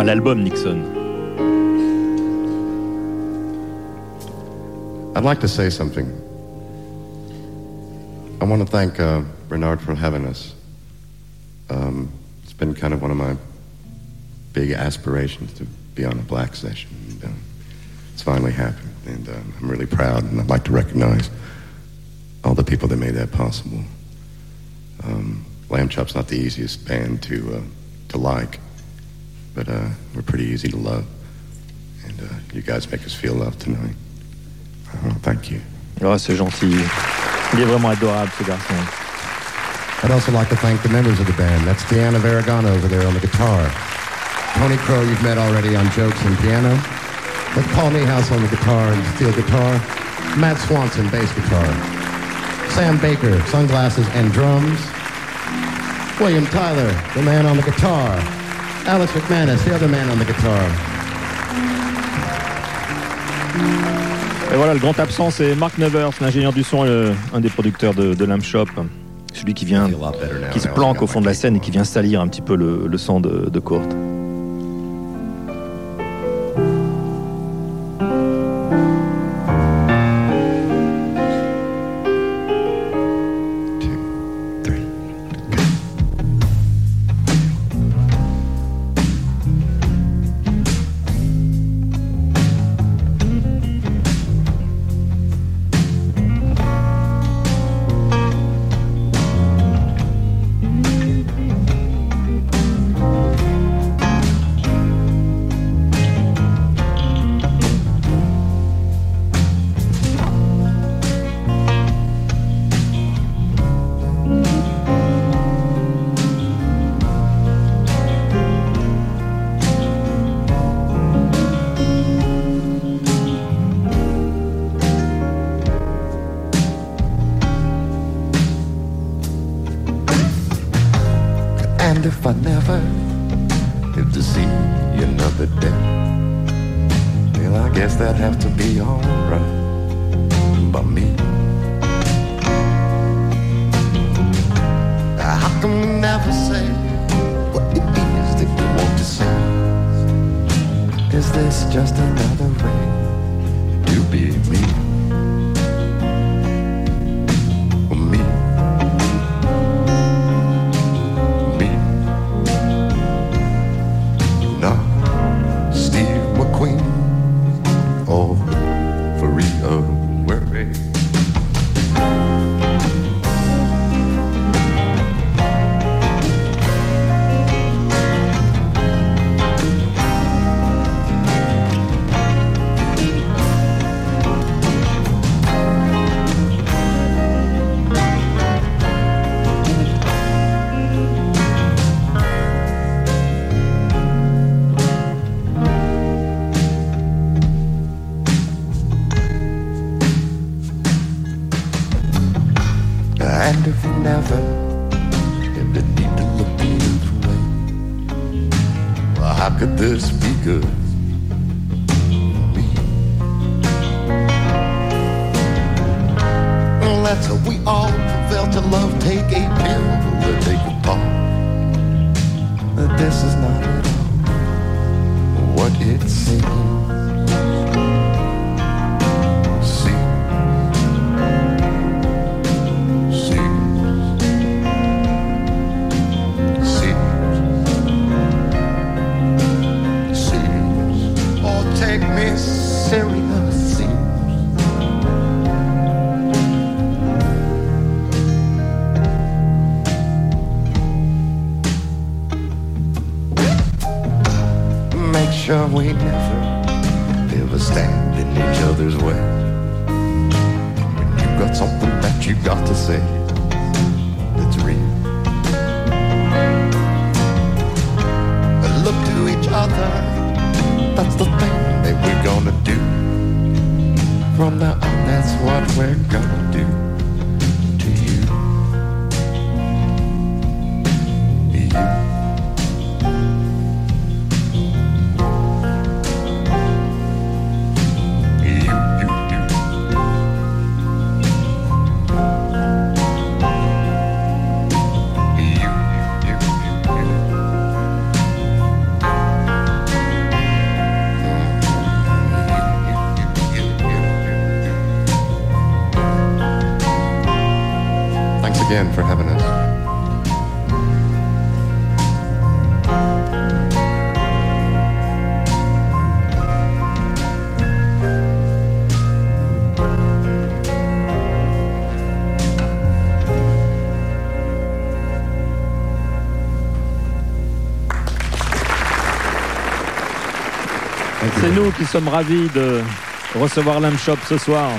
enfin l'album Nixon. I'd like to say something. I want to thank uh, Bernard for having us. Um, it's been kind of one of my big aspirations to be on a black session. And, uh, it's finally happened, and uh, I'm really proud, and I'd like to recognize all the people that made that possible. Um, Lambchop's not the easiest band to uh, to like, but uh, we're pretty easy to love, and uh, you guys make us feel loved tonight. Uh, thank you. Oh, c'est gentil. Il est vraiment adorable ce garçon. I'd also like to thank the members of the band. That's Deanna Varagona over there on the guitar. Tony Crow you've met already on jokes and piano. That's Paul Niehaus on the guitar and steel guitar. Matt Swanson, bass guitar. Sam Baker, sunglasses and drums. William Tyler, the man on the guitar. Alex McManus, the other man on the guitar. Et voilà, le grand absent, c'est Mark Nevers, l'ingénieur du son, et un des producteurs de, de Lamb Shop. Celui qui vient, qui se planque au fond de la scène et qui vient salir un petit peu le, le son de, de Kurt. If I never live to see another day, well, I guess that'd have to be alright by me. How can we never say what it is that we want to say? Is this just another way to be? Me. And if we never ever need to look the other way, well, how could this be good? Me. Well, that's how we all prevail to love. Take a pill to take a part. But this is not at all what it seems. Take me seriously. Make sure we never ever stand in each other's way. When you got something that you got to say, that's real. Look to each other. That's the thing that we're gonna do. From now on, that's what we're gonna do for having us. C'est nous qui sommes ravis de recevoir shop ce soir.